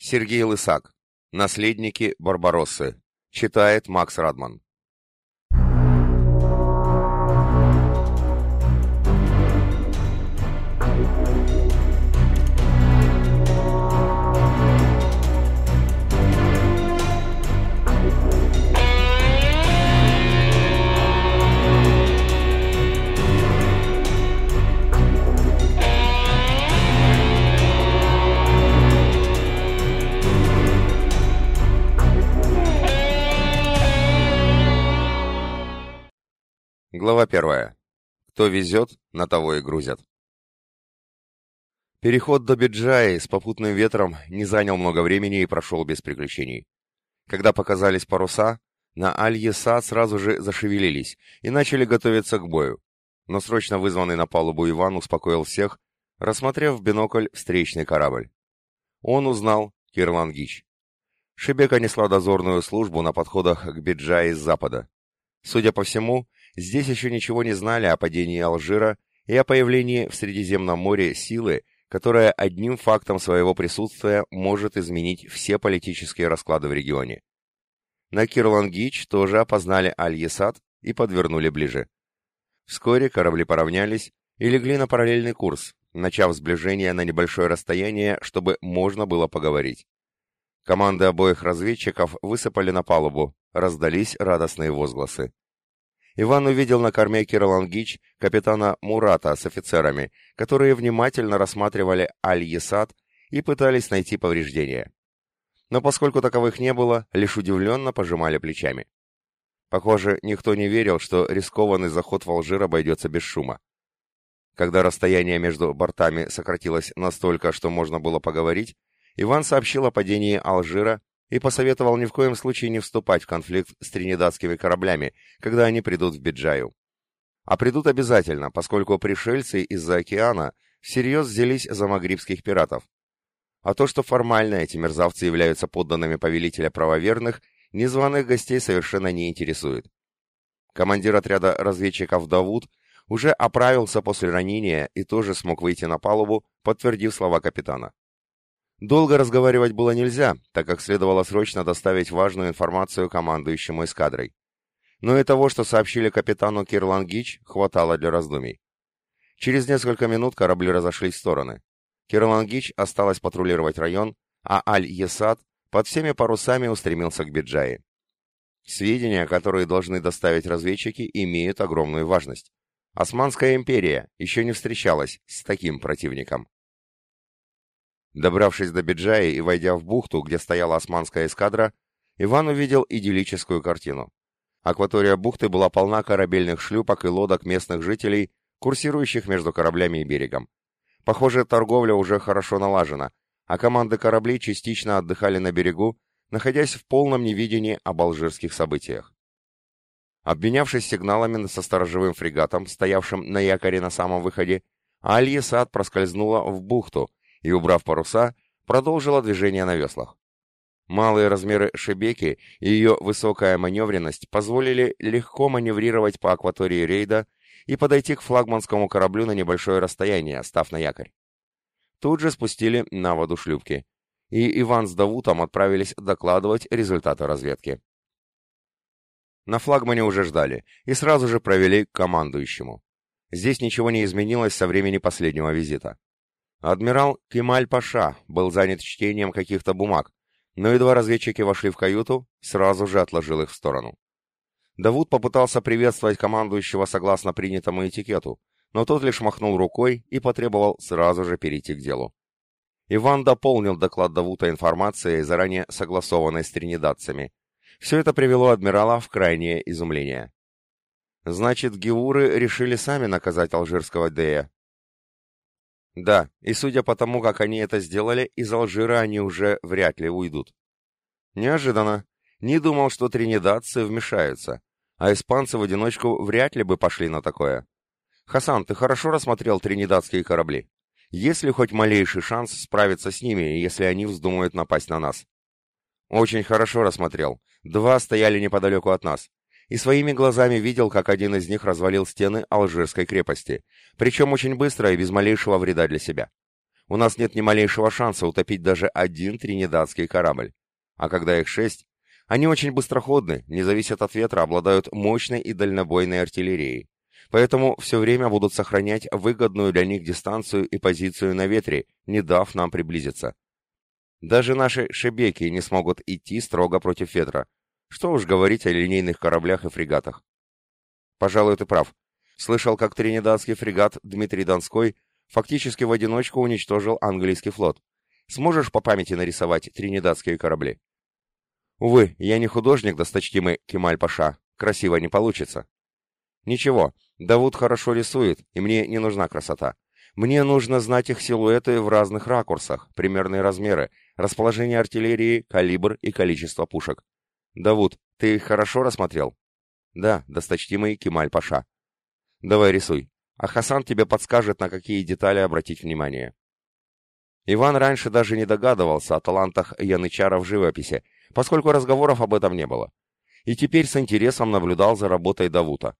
Сергей Лысак. Наследники Барбароссы. Читает Макс Радман. Глава первая. Кто везет, на того и грузят. Переход до Биджаи с попутным ветром не занял много времени и прошел без приключений. Когда показались паруса, на Аль-Еса сразу же зашевелились и начали готовиться к бою. Но срочно вызванный на палубу Иван успокоил всех, рассмотрев в бинокль встречный корабль. Он узнал Кирлангич. Шебека несла дозорную службу на подходах к Биджаи с запада. Судя по всему, Здесь еще ничего не знали о падении Алжира и о появлении в Средиземном море силы, которая одним фактом своего присутствия может изменить все политические расклады в регионе. На Кирлангич тоже опознали Аль-Есад и подвернули ближе. Вскоре корабли поравнялись и легли на параллельный курс, начав сближение на небольшое расстояние, чтобы можно было поговорить. Команды обоих разведчиков высыпали на палубу, раздались радостные возгласы. Иван увидел на корме Киролангич капитана Мурата с офицерами, которые внимательно рассматривали Аль-Есад и пытались найти повреждения. Но поскольку таковых не было, лишь удивленно пожимали плечами. Похоже, никто не верил, что рискованный заход в Алжир обойдется без шума. Когда расстояние между бортами сократилось настолько, что можно было поговорить, Иван сообщил о падении Алжира и посоветовал ни в коем случае не вступать в конфликт с тринидадскими кораблями, когда они придут в Биджаю. А придут обязательно, поскольку пришельцы из-за океана всерьез взялись за магрибских пиратов. А то, что формально эти мерзавцы являются подданными повелителя правоверных, незваных гостей совершенно не интересует. Командир отряда разведчиков Давуд уже оправился после ранения и тоже смог выйти на палубу, подтвердив слова капитана. Долго разговаривать было нельзя, так как следовало срочно доставить важную информацию командующему эскадрой. Но и того, что сообщили капитану Кирлангич, хватало для раздумий. Через несколько минут корабли разошлись в стороны. Кирлангич осталось патрулировать район, а Аль-Есад под всеми парусами устремился к Биджае. Сведения, которые должны доставить разведчики, имеют огромную важность. Османская империя еще не встречалась с таким противником. Добравшись до Биджаи и войдя в бухту, где стояла османская эскадра, Иван увидел идиллическую картину. Акватория бухты была полна корабельных шлюпок и лодок местных жителей, курсирующих между кораблями и берегом. Похоже, торговля уже хорошо налажена, а команды кораблей частично отдыхали на берегу, находясь в полном невидении об алжирских событиях. Обменявшись сигналами со сторожевым фрегатом, стоявшим на якоре на самом выходе, Аль-Есад проскользнула в бухту, и, убрав паруса, продолжила движение на веслах. Малые размеры Шебеки и ее высокая маневренность позволили легко маневрировать по акватории рейда и подойти к флагманскому кораблю на небольшое расстояние, став на якорь. Тут же спустили на воду шлюпки, и Иван с Давутом отправились докладывать результаты разведки. На флагмане уже ждали и сразу же провели к командующему. Здесь ничего не изменилось со времени последнего визита. Адмирал Кемаль-Паша был занят чтением каких-то бумаг, но едва разведчики вошли в каюту, сразу же отложил их в сторону. Давуд попытался приветствовать командующего согласно принятому этикету, но тот лишь махнул рукой и потребовал сразу же перейти к делу. Иван дополнил доклад Давута информацией, заранее согласованной с тринидадцами. Все это привело адмирала в крайнее изумление. Значит, геуры решили сами наказать алжирского Дея, да, и судя по тому, как они это сделали, из Алжира они уже вряд ли уйдут. Неожиданно. Не думал, что тринидадцы вмешаются, а испанцы в одиночку вряд ли бы пошли на такое. Хасан, ты хорошо рассмотрел тринидадские корабли? Есть ли хоть малейший шанс справиться с ними, если они вздумают напасть на нас? Очень хорошо рассмотрел. Два стояли неподалеку от нас и своими глазами видел, как один из них развалил стены Алжирской крепости, причем очень быстро и без малейшего вреда для себя. У нас нет ни малейшего шанса утопить даже один тринидадский корабль. А когда их шесть, они очень быстроходны, не зависят от ветра, обладают мощной и дальнобойной артиллерией. Поэтому все время будут сохранять выгодную для них дистанцию и позицию на ветре, не дав нам приблизиться. Даже наши шебеки не смогут идти строго против ветра. Что уж говорить о линейных кораблях и фрегатах. Пожалуй, ты прав. Слышал, как тринидадский фрегат Дмитрий Донской фактически в одиночку уничтожил английский флот. Сможешь по памяти нарисовать тринидадские корабли? Увы, я не художник, досточтимый Кемаль-Паша. Красиво не получится. Ничего, Давуд хорошо рисует, и мне не нужна красота. Мне нужно знать их силуэты в разных ракурсах, примерные размеры, расположение артиллерии, калибр и количество пушек. Давуд, ты их хорошо рассмотрел? Да, досточтимый Кемаль-Паша. Давай рисуй, а Хасан тебе подскажет, на какие детали обратить внимание. Иван раньше даже не догадывался о талантах янычара в живописи, поскольку разговоров об этом не было. И теперь с интересом наблюдал за работой Давута.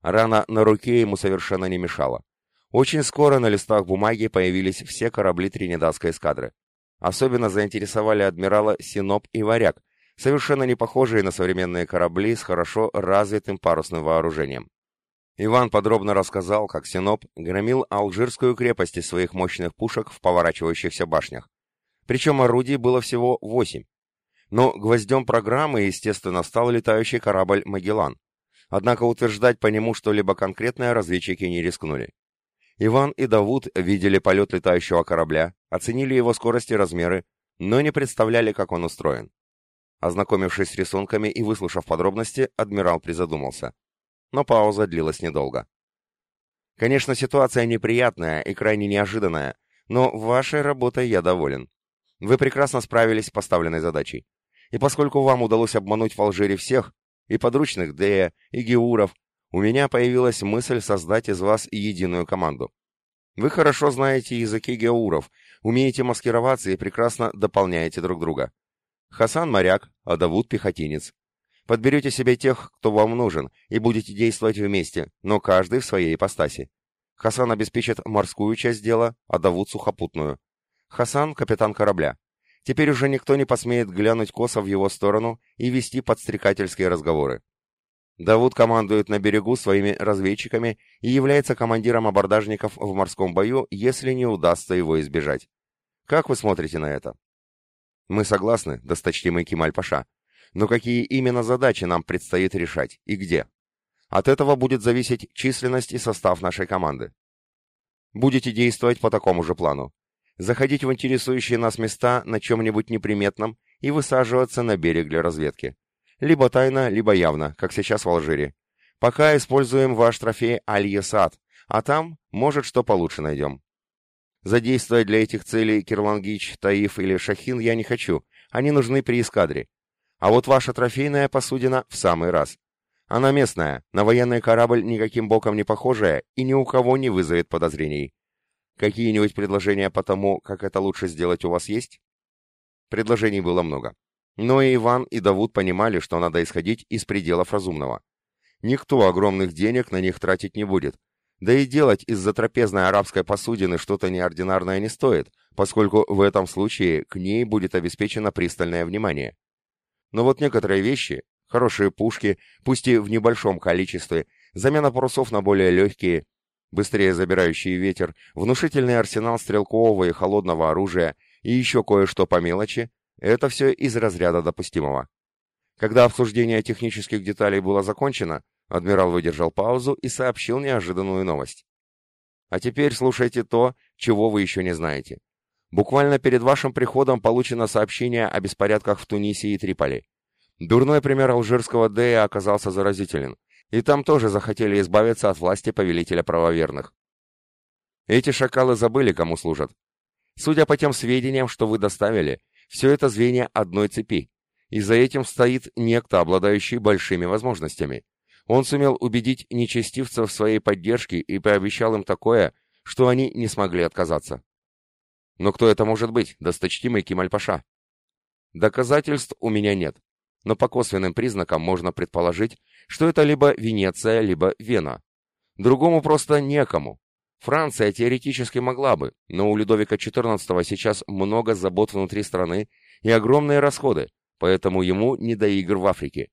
Рана на руке ему совершенно не мешала. Очень скоро на листах бумаги появились все корабли Тринидадской эскадры. Особенно заинтересовали адмирала Синоп и Варяг, совершенно не похожие на современные корабли с хорошо развитым парусным вооружением. Иван подробно рассказал, как Синоп громил Алжирскую крепость из своих мощных пушек в поворачивающихся башнях. Причем орудий было всего восемь. Но гвоздем программы, естественно, стал летающий корабль «Магеллан». Однако утверждать по нему что-либо конкретное разведчики не рискнули. Иван и Давуд видели полет летающего корабля, оценили его скорость и размеры, но не представляли, как он устроен. Ознакомившись с рисунками и выслушав подробности, адмирал призадумался но пауза длилась недолго. Конечно, ситуация неприятная и крайне неожиданная, но вашей работой я доволен. Вы прекрасно справились с поставленной задачей. И поскольку вам удалось обмануть в Алжире всех, и подручных Дея, и Геуров, у меня появилась мысль создать из вас единую команду. Вы хорошо знаете языки Геуров, умеете маскироваться и прекрасно дополняете друг друга. Хасан моряк, а Давуд пехотинец. Подберете себе тех, кто вам нужен, и будете действовать вместе, но каждый в своей ипостаси. Хасан обеспечит морскую часть дела, а Давуд — сухопутную. Хасан — капитан корабля. Теперь уже никто не посмеет глянуть косо в его сторону и вести подстрекательские разговоры. Давуд командует на берегу своими разведчиками и является командиром абордажников в морском бою, если не удастся его избежать. Как вы смотрите на это? Мы согласны, досточтимый Кемаль-Паша но какие именно задачи нам предстоит решать и где. От этого будет зависеть численность и состав нашей команды. Будете действовать по такому же плану. Заходить в интересующие нас места на чем-нибудь неприметном и высаживаться на берег для разведки. Либо тайно, либо явно, как сейчас в Алжире. Пока используем ваш трофей Аль-Есад, а там, может, что получше найдем. Задействовать для этих целей Кирлангич, Таиф или Шахин я не хочу, они нужны при эскадре. А вот ваша трофейная посудина в самый раз. Она местная, на военный корабль никаким боком не похожая и ни у кого не вызовет подозрений. Какие-нибудь предложения по тому, как это лучше сделать у вас есть? Предложений было много. Но и Иван, и Давуд понимали, что надо исходить из пределов разумного. Никто огромных денег на них тратить не будет. Да и делать из-за трапезной арабской посудины что-то неординарное не стоит, поскольку в этом случае к ней будет обеспечено пристальное внимание. Но вот некоторые вещи, хорошие пушки, пусть и в небольшом количестве, замена парусов на более легкие, быстрее забирающие ветер, внушительный арсенал стрелкового и холодного оружия и еще кое-что по мелочи, это все из разряда допустимого. Когда обсуждение технических деталей было закончено, адмирал выдержал паузу и сообщил неожиданную новость. А теперь слушайте то, чего вы еще не знаете. Буквально перед вашим приходом получено сообщение о беспорядках в Тунисе и Триполи. Дурной пример алжирского Дея оказался заразителен, и там тоже захотели избавиться от власти повелителя правоверных. Эти шакалы забыли, кому служат. Судя по тем сведениям, что вы доставили, все это звенья одной цепи, и за этим стоит некто, обладающий большими возможностями. Он сумел убедить нечестивцев в своей поддержке и пообещал им такое, что они не смогли отказаться. Но кто это может быть, досточтимый Кемаль-Паша? Доказательств у меня нет, но по косвенным признакам можно предположить, что это либо Венеция, либо Вена. Другому просто некому. Франция теоретически могла бы, но у Людовика XIV сейчас много забот внутри страны и огромные расходы, поэтому ему не до игр в Африке.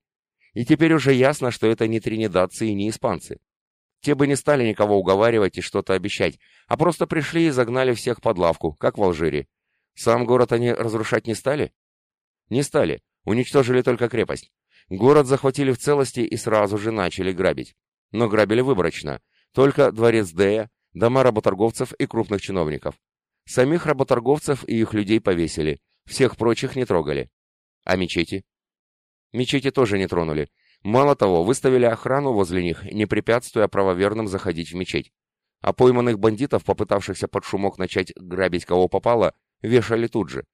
И теперь уже ясно, что это не тринидадцы и не испанцы. Те бы не стали никого уговаривать и что-то обещать, а просто пришли и загнали всех под лавку, как в Алжире. Сам город они разрушать не стали? Не стали, уничтожили только крепость. Город захватили в целости и сразу же начали грабить. Но грабили выборочно. Только дворец Дея, дома работорговцев и крупных чиновников. Самих работорговцев и их людей повесили, всех прочих не трогали. А мечети? Мечети тоже не тронули. Мало того, выставили охрану возле них, не препятствуя правоверным заходить в мечеть. А пойманных бандитов, попытавшихся под шумок начать грабить кого попало, вешали тут же.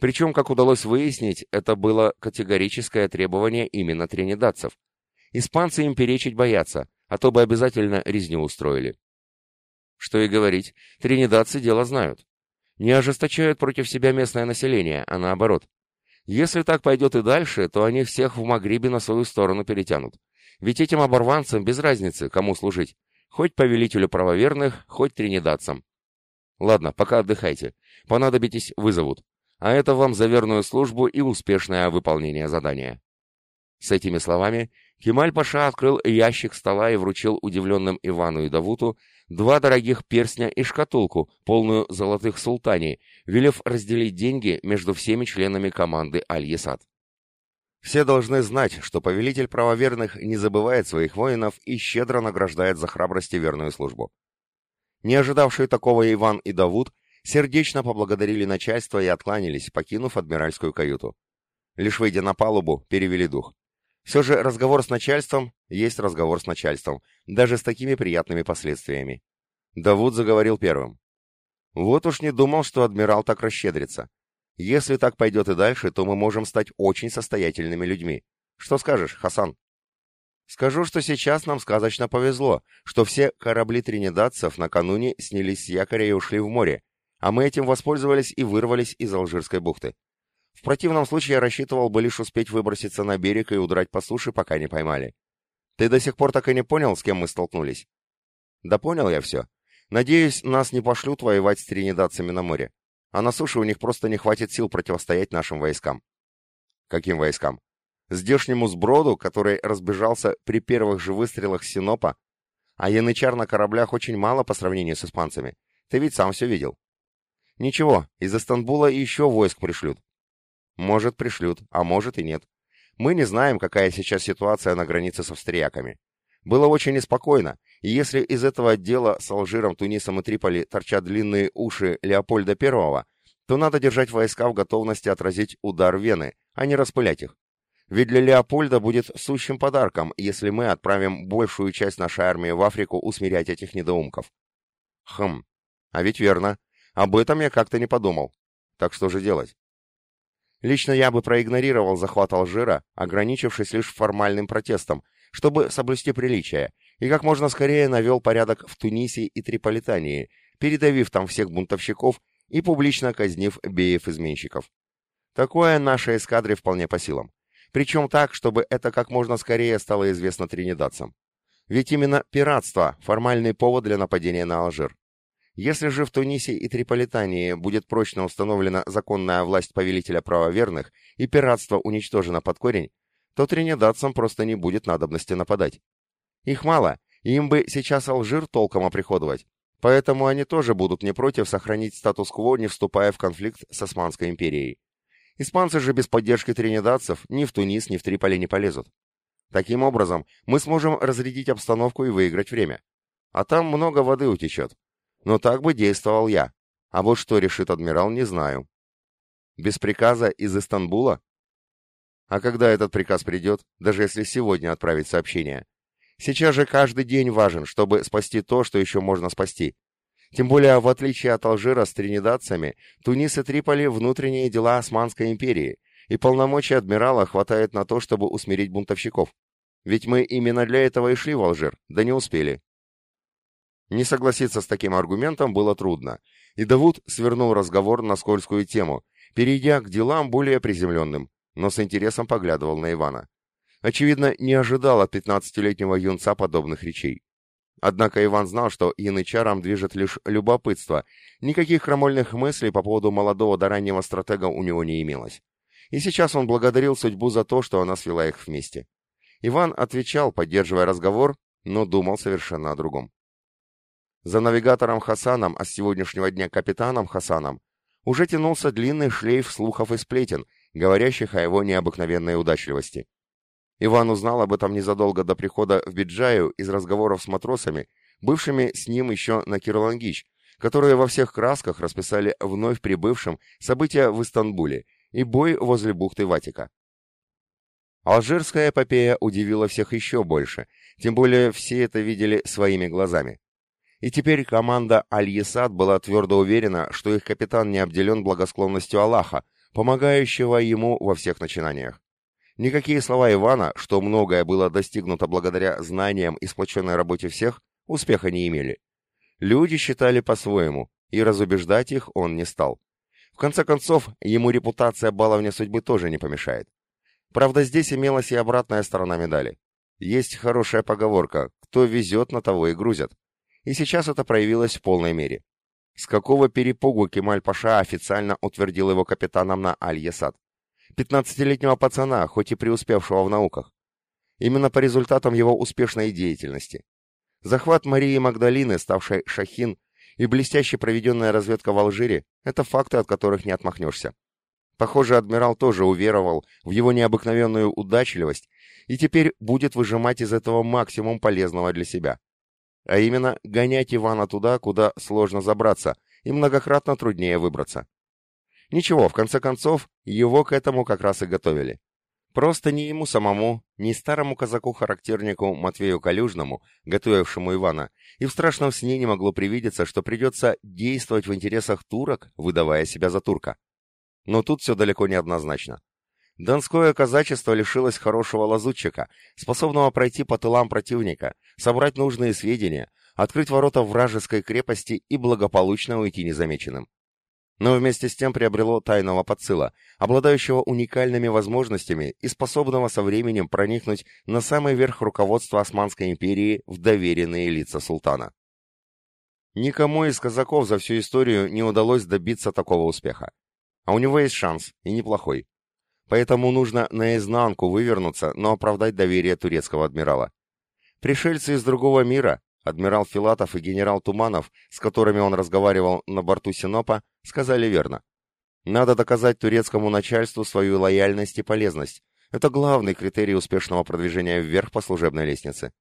Причем, как удалось выяснить, это было категорическое требование именно тринидадцев. Испанцы им перечить боятся, а то бы обязательно резню устроили. Что и говорить, тринидадцы дело знают. Не ожесточают против себя местное население, а наоборот. Если так пойдет и дальше, то они всех в Магрибе на свою сторону перетянут. Ведь этим оборванцам без разницы, кому служить. Хоть повелителю правоверных, хоть тринидадцам. Ладно, пока отдыхайте. Понадобитесь, вызовут. А это вам за верную службу и успешное выполнение задания. С этими словами Кемаль-Паша открыл ящик стола и вручил удивленным Ивану и Давуту два дорогих перстня и шкатулку, полную золотых султани, велев разделить деньги между всеми членами команды Аль-Есад. Все должны знать, что повелитель правоверных не забывает своих воинов и щедро награждает за храбрость и верную службу. Не ожидавшие такого Иван и Давуд сердечно поблагодарили начальство и откланялись, покинув адмиральскую каюту. Лишь выйдя на палубу, перевели дух. Все же разговор с начальством есть разговор с начальством, даже с такими приятными последствиями. Давуд заговорил первым. Вот уж не думал, что адмирал так расщедрится. Если так пойдет и дальше, то мы можем стать очень состоятельными людьми. Что скажешь, Хасан? Скажу, что сейчас нам сказочно повезло, что все корабли тринидадцев накануне снялись с якоря и ушли в море, а мы этим воспользовались и вырвались из Алжирской бухты. В противном случае я рассчитывал бы лишь успеть выброситься на берег и удрать по суше, пока не поймали. Ты до сих пор так и не понял, с кем мы столкнулись? Да понял я все. Надеюсь, нас не пошлют воевать с тринидадцами на море. А на суше у них просто не хватит сил противостоять нашим войскам. Каким войскам? Здешнему сброду, который разбежался при первых же выстрелах Синопа, а янычар на кораблях очень мало по сравнению с испанцами. Ты ведь сам все видел. Ничего, из Истанбула еще войск пришлют. Может, пришлют, а может и нет. Мы не знаем, какая сейчас ситуация на границе с австрияками. Было очень неспокойно, и если из этого отдела с Алжиром, Тунисом и Триполи торчат длинные уши Леопольда I, то надо держать войска в готовности отразить удар Вены, а не распылять их. Ведь для Леопольда будет сущим подарком, если мы отправим большую часть нашей армии в Африку усмирять этих недоумков. Хм, а ведь верно. Об этом я как-то не подумал. Так что же делать? Лично я бы проигнорировал захват Алжира, ограничившись лишь формальным протестом, чтобы соблюсти приличие, и как можно скорее навел порядок в Тунисе и Триполитании, передавив там всех бунтовщиков и публично казнив беев-изменщиков. Такое нашей эскадре вполне по силам. Причем так, чтобы это как можно скорее стало известно тринидадцам. Ведь именно пиратство – формальный повод для нападения на Алжир. Если же в Тунисе и Триполитании будет прочно установлена законная власть повелителя правоверных и пиратство уничтожено под корень, то тринидадцам просто не будет надобности нападать. Их мало, им бы сейчас Алжир толком оприходовать, поэтому они тоже будут не против сохранить статус-кво, не вступая в конфликт с Османской империей. Испанцы же без поддержки тринидадцев ни в Тунис, ни в Триполи не полезут. Таким образом, мы сможем разрядить обстановку и выиграть время. А там много воды утечет, но так бы действовал я. А вот что решит адмирал, не знаю. Без приказа из Истанбула? А когда этот приказ придет, даже если сегодня отправить сообщение? Сейчас же каждый день важен, чтобы спасти то, что еще можно спасти. Тем более, в отличие от Алжира с тринидадцами, Тунис и Триполи – внутренние дела Османской империи, и полномочий адмирала хватает на то, чтобы усмирить бунтовщиков. Ведь мы именно для этого и шли в Алжир, да не успели. Не согласиться с таким аргументом было трудно, и Давуд свернул разговор на скользкую тему, перейдя к делам более приземленным, но с интересом поглядывал на Ивана. Очевидно, не ожидал от пятнадцатилетнего юнца подобных речей. Однако Иван знал, что янычаром движет лишь любопытство. Никаких крамольных мыслей по поводу молодого до раннего стратега у него не имелось. И сейчас он благодарил судьбу за то, что она свела их вместе. Иван отвечал, поддерживая разговор, но думал совершенно о другом. За навигатором Хасаном, а с сегодняшнего дня капитаном Хасаном, уже тянулся длинный шлейф слухов и сплетен, говорящих о его необыкновенной удачливости. Иван узнал об этом незадолго до прихода в Биджаю из разговоров с матросами, бывшими с ним еще на Кирлангич, которые во всех красках расписали вновь прибывшим события в Истанбуле и бой возле бухты Ватика. Алжирская эпопея удивила всех еще больше, тем более все это видели своими глазами. И теперь команда Аль-Есад была твердо уверена, что их капитан не обделен благосклонностью Аллаха, помогающего ему во всех начинаниях. Никакие слова Ивана, что многое было достигнуто благодаря знаниям и сплоченной работе всех, успеха не имели. Люди считали по-своему, и разубеждать их он не стал. В конце концов, ему репутация баловня судьбы тоже не помешает. Правда, здесь имелась и обратная сторона медали. Есть хорошая поговорка «кто везет, на того и грузят». И сейчас это проявилось в полной мере. С какого перепугу Кемаль-Паша официально утвердил его капитаном на Аль-Ясад? Пятнадцатилетнего пацана, хоть и преуспевшего в науках. Именно по результатам его успешной деятельности. Захват Марии Магдалины, ставшей Шахин, и блестяще проведенная разведка в Алжире – это факты, от которых не отмахнешься. Похоже, адмирал тоже уверовал в его необыкновенную удачливость и теперь будет выжимать из этого максимум полезного для себя. А именно, гонять Ивана туда, куда сложно забраться, и многократно труднее выбраться. Ничего, в конце концов, его к этому как раз и готовили. Просто ни ему самому, ни старому казаку-характернику Матвею Калюжному, готовившему Ивана, и в страшном сне не могло привидеться, что придется действовать в интересах турок, выдавая себя за турка. Но тут все далеко не однозначно. Донское казачество лишилось хорошего лазутчика, способного пройти по тылам противника, собрать нужные сведения, открыть ворота вражеской крепости и благополучно уйти незамеченным но вместе с тем приобрело тайного подсыла, обладающего уникальными возможностями и способного со временем проникнуть на самый верх руководства Османской империи в доверенные лица султана. Никому из казаков за всю историю не удалось добиться такого успеха. А у него есть шанс, и неплохой. Поэтому нужно наизнанку вывернуться, но оправдать доверие турецкого адмирала. Пришельцы из другого мира, Адмирал Филатов и генерал Туманов, с которыми он разговаривал на борту Синопа, сказали верно. Надо доказать турецкому начальству свою лояльность и полезность. Это главный критерий успешного продвижения вверх по служебной лестнице.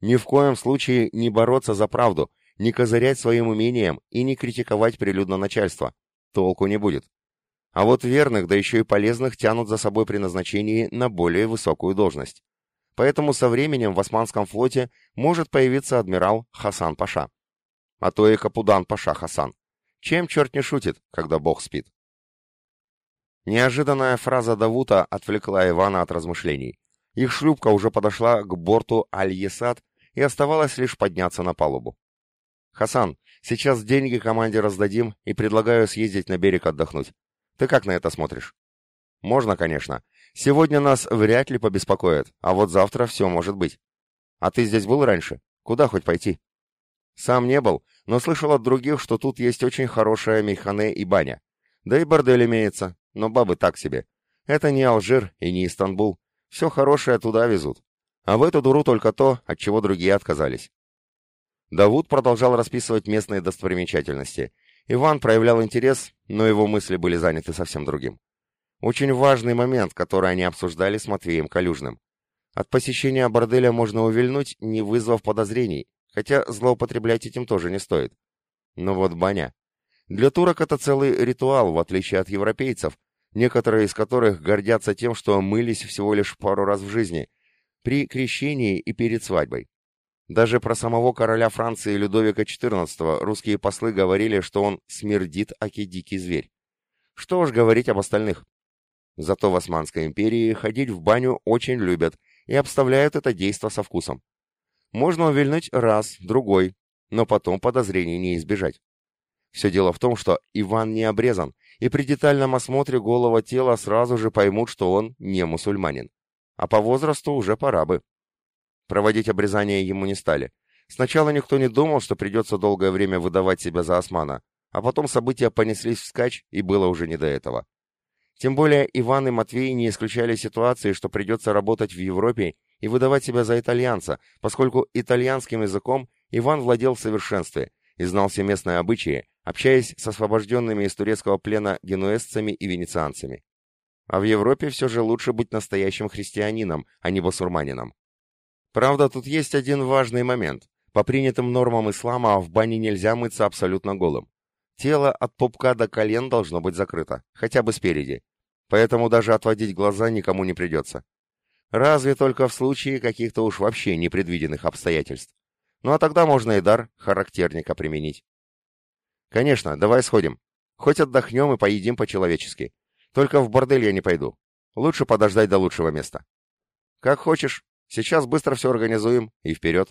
Ни в коем случае не бороться за правду, не козырять своим умением и не критиковать прилюдно начальство. Толку не будет. А вот верных, да еще и полезных тянут за собой при назначении на более высокую должность. Поэтому со временем в Османском флоте может появиться адмирал Хасан Паша. А то и Капудан Паша Хасан. Чем черт не шутит, когда бог спит? Неожиданная фраза Давута отвлекла Ивана от размышлений. Их шлюпка уже подошла к борту Аль-Есад и оставалось лишь подняться на палубу. «Хасан, сейчас деньги команде раздадим и предлагаю съездить на берег отдохнуть. Ты как на это смотришь?» «Можно, конечно. Сегодня нас вряд ли побеспокоят, а вот завтра все может быть. А ты здесь был раньше? Куда хоть пойти? Сам не был, но слышал от других, что тут есть очень хорошая мейхане и баня. Да и бордель имеется, но бабы так себе. Это не Алжир и не Истанбул. Все хорошее туда везут. А в эту дуру только то, от чего другие отказались. Давуд продолжал расписывать местные достопримечательности. Иван проявлял интерес, но его мысли были заняты совсем другим. Очень важный момент, который они обсуждали с Матвеем Калюжным. От посещения борделя можно увильнуть, не вызвав подозрений, хотя злоупотреблять этим тоже не стоит. Но вот баня. Для турок это целый ритуал, в отличие от европейцев, некоторые из которых гордятся тем, что мылись всего лишь пару раз в жизни, при крещении и перед свадьбой. Даже про самого короля Франции Людовика XIV русские послы говорили, что он смердит аки дикий зверь. Что уж говорить об остальных. Зато в Османской империи ходить в баню очень любят и обставляют это действо со вкусом. Можно увильнуть раз, другой, но потом подозрений не избежать. Все дело в том, что Иван не обрезан, и при детальном осмотре голого тела сразу же поймут, что он не мусульманин. А по возрасту уже пора бы. Проводить обрезание ему не стали. Сначала никто не думал, что придется долгое время выдавать себя за османа, а потом события понеслись вскачь, и было уже не до этого. Тем более Иван и Матвей не исключали ситуации, что придется работать в Европе и выдавать себя за итальянца, поскольку итальянским языком Иван владел в совершенстве и знал все местные обычаи, общаясь с освобожденными из турецкого плена генуэзцами и венецианцами. А в Европе все же лучше быть настоящим христианином, а не басурманином. Правда, тут есть один важный момент. По принятым нормам ислама в бане нельзя мыться абсолютно голым. Тело от пупка до колен должно быть закрыто, хотя бы спереди. Поэтому даже отводить глаза никому не придется. Разве только в случае каких-то уж вообще непредвиденных обстоятельств. Ну а тогда можно и дар характерника применить. Конечно, давай сходим. Хоть отдохнем и поедим по-человечески. Только в бордель я не пойду. Лучше подождать до лучшего места. Как хочешь. Сейчас быстро все организуем и вперед.